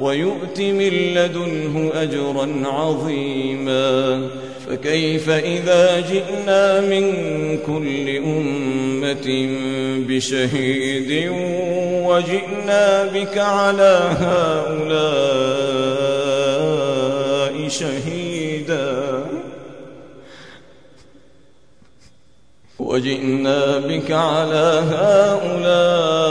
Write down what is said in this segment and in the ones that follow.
ويؤت من لدنه أجرا عظيما. فكيف إذا جئنا من كل أمة بشهيد وجئنا بك على هؤلاء شهيدا؟ وجئنا بك على هؤلاء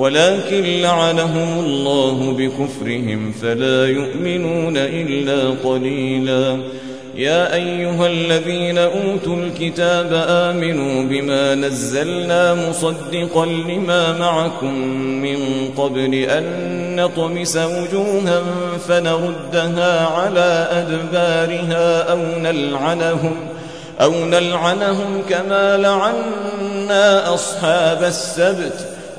ولكن لعنهم الله بكفرهم فلا يؤمنون إلا قليلا. يا أيها الذين أوتوا الكتاب آمنوا بما نزلنا مصدقا لما معكم من قبل أن نطمس وجوها فنردها على أدبارها أو نلعنهم أو نلعنهم كما لعنا أصحاب السبت.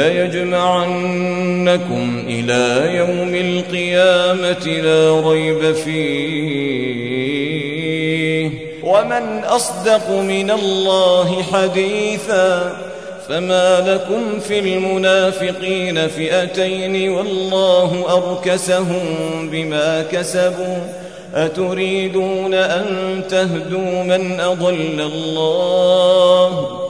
ليجمعنكم إلى يوم القيامة لا ريب فيه. ومن أصدق من الله حديثا فما لكم في المنافقين فئتين والله أركسهم بما كسبوا. أتريدون أن تهدوا من أضل الله؟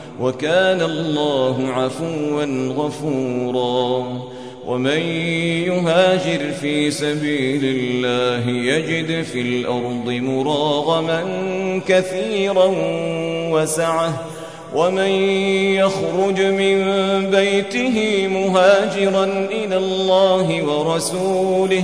وكان الله عفوا غفورا. ومن يهاجر في سبيل الله يجد في الأرض مراغما كثيرا وسعه. ومن يخرج من بيته مهاجرا إلى الله ورسوله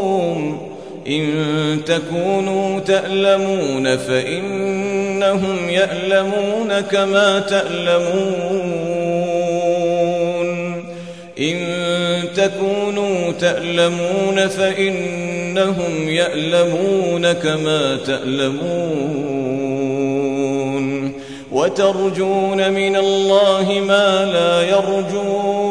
إن تكونوا تألمون فإنهم يألمون كما تألمون. إن تكونوا تألمون فإنهم يألمون كما تألمون. وترجون من الله ما لا يرجون.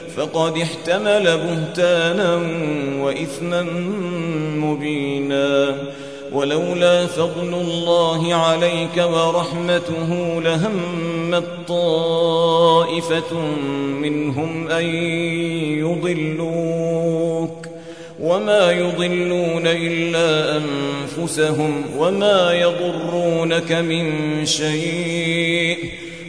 فقد احتمل بهتانا وإثما مبينا. ولولا فضل الله عليك ورحمته لهمت طائفة منهم أن يضلوك. وما يضلون إلا أنفسهم وما يضرونك من شيء.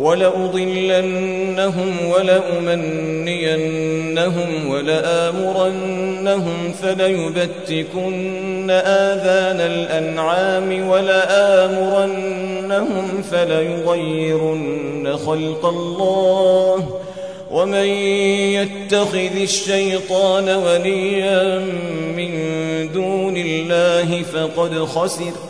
ولأضلنهم ولأمنينهم ولآمرنهم فليبتكن آذان الأنعام ولآمرنهم فليغيرن خلق الله ومن يتخذ الشيطان وليا من دون الله فقد خسر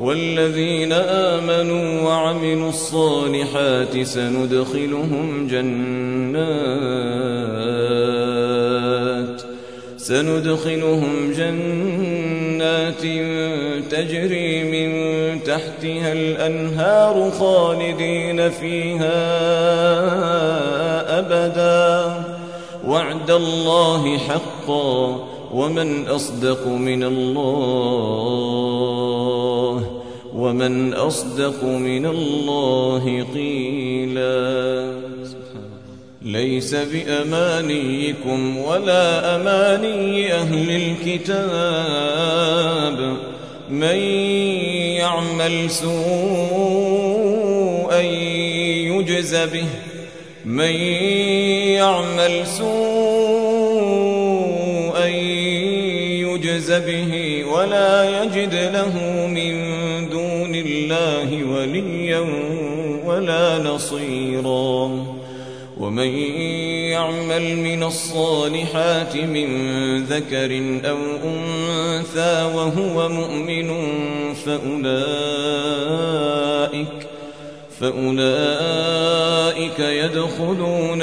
والذين آمنوا وعملوا الصالحات سندخلهم جنات سندخلهم جنات تجري من تحتها الأنهار خالدين فيها أبدا. وعد الله حقا. ومن أصدق من الله ومن أصدق من الله قيلا. ليس بأمانيكم ولا أماني أهل الكتاب. من يعمل سوءا يجز به. من يعمل سوءا به ولا يجد له من دون الله وليا ولا نصيرا. ومن يعمل من الصالحات من ذكر أو أنثى وهو مؤمن فأولئك فأولئك يدخلون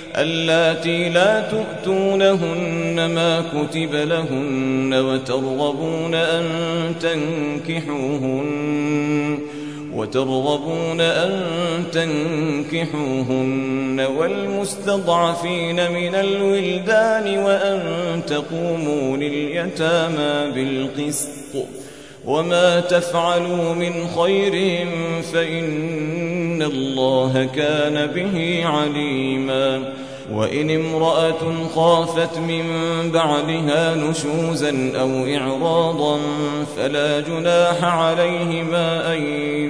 اللاتي لا تؤتونهن ما كتب لهن وترغبون أن تنكحوهن وترغبون أن تنكحوهن والمستضعفين من الولدان وأن تقوموا لليتامى بالقسط وما تفعلوا من خير فإن الله كان به عليما وإن امرأة خافت من بعدها نشوزا أو إعراضا فلا جناح عليهما أن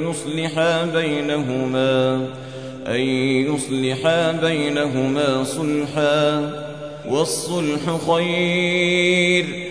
يصلحا بينهما أن يصلحا بينهما صلحا والصلح خير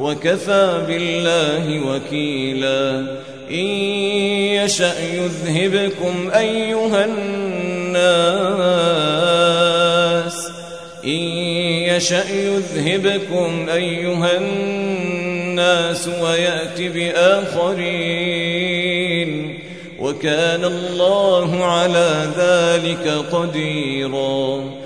وكفى بالله وكيلا. إن يشأ يذهبكم أيها الناس. إن يشأ يذهبكم أيها الناس ويأت بآخرين. وكان الله على ذلك قديراً.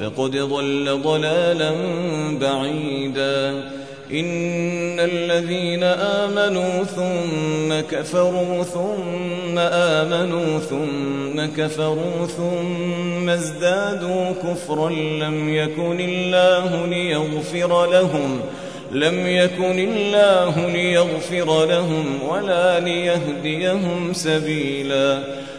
فقد ضل ضلالا بعيدا. إن الذين آمنوا ثم كفروا ثم آمنوا ثم كفروا ثم ازدادوا كفرا. لم يكن الله ليغفر لهم لم يكن الله ليغفر لهم ولا ليهديهم سبيلا.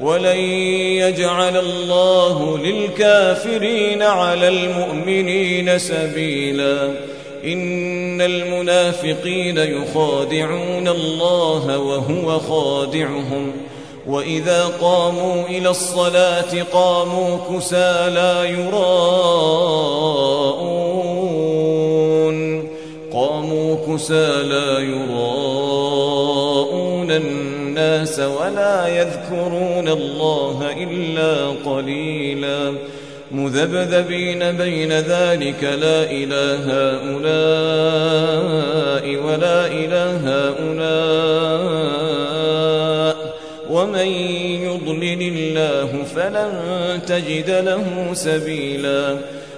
ولن يجعل الله للكافرين على المؤمنين سبيلا إن المنافقين يخادعون الله وهو خادعهم وإذا قاموا إلى الصلاة قاموا كسى لا يراءون قاموا كسى لا يراءون الناس ولا يذكرون الله إلا قليلا. مذبذبين بين ذلك لا إله هؤلاء ولا إله هؤلاء. ومن يضلل الله فلن تجد له سبيلا.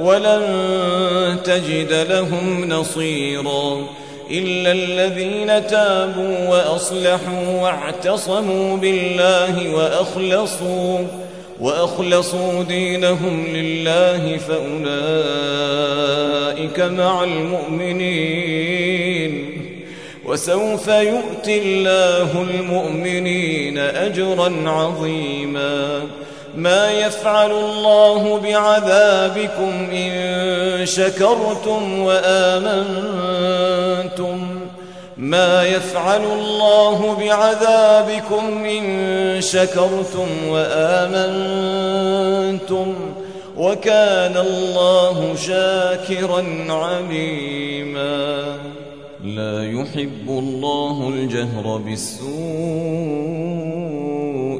ولن تجد لهم نصيرا إلا الذين تابوا وأصلحوا واعتصموا بالله وأخلصوا وأخلصوا دينهم لله فأولئك مع المؤمنين وسوف يؤتي الله المؤمنين أجرا عظيما ما يفعل الله بعذابكم إن شكرتم وآمنتم. ما يفعل الله بعذابكم إن شكرتم وآمنتم. وكان الله شاكرا عليما. لا يحب الله الجهر بالسوء.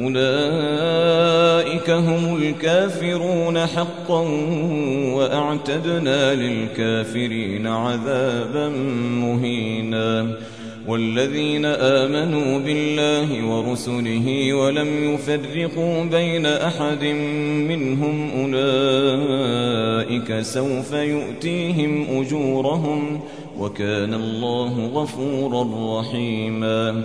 أولئك هم الكافرون حقا وأعتدنا للكافرين عذابا مهينا والذين آمنوا بالله ورسله ولم يفرقوا بين أحد منهم أولئك سوف يؤتيهم أجورهم وكان الله غفورا رحيما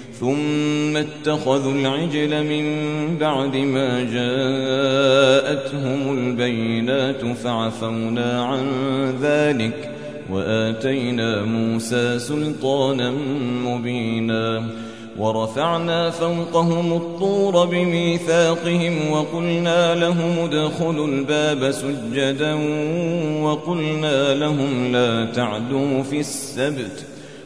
ثم اتخذوا العجل من بعد ما جاءتهم البينات فعفونا عن ذلك وآتينا موسى سلطانا مبينا ورفعنا فوقهم الطور بميثاقهم وقلنا لهم ادخلوا الباب سجدا وقلنا لهم لا تعدوا في السبت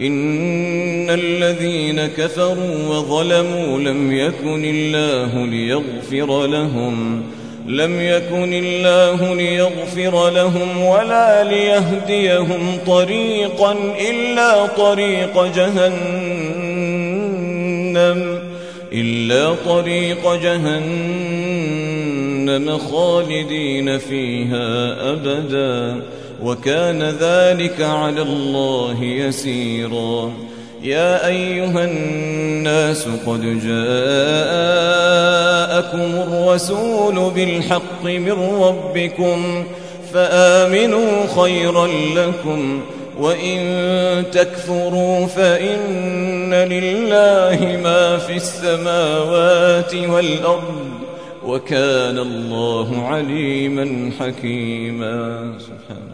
إن الذين كفروا وظلموا لم يكن الله ليغفر لهم لم يكن الله ليغفر لهم ولا ليهديهم طريقا إلا طريق جهنم إلا طريق جهنم خالدين فيها أبداً. وكان ذلك على الله يسيرا. يا أيها الناس قد جاءكم الرسول بالحق من ربكم فآمنوا خيرا لكم وإن تكفروا فإن لله ما في السماوات والأرض وكان الله عليما حكيما. سبحانه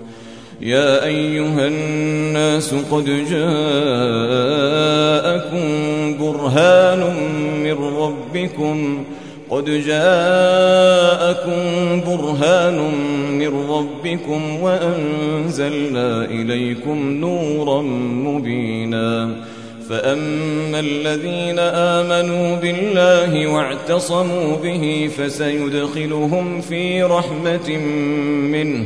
يا أيها الناس قد جاءكم برهان من ربكم. قد جاءكم برهان من ربكم وأنزلنا إليكم نورا مبينا. فأما الذين آمنوا بالله واعتصموا به فسيدخلهم في رحمة منه.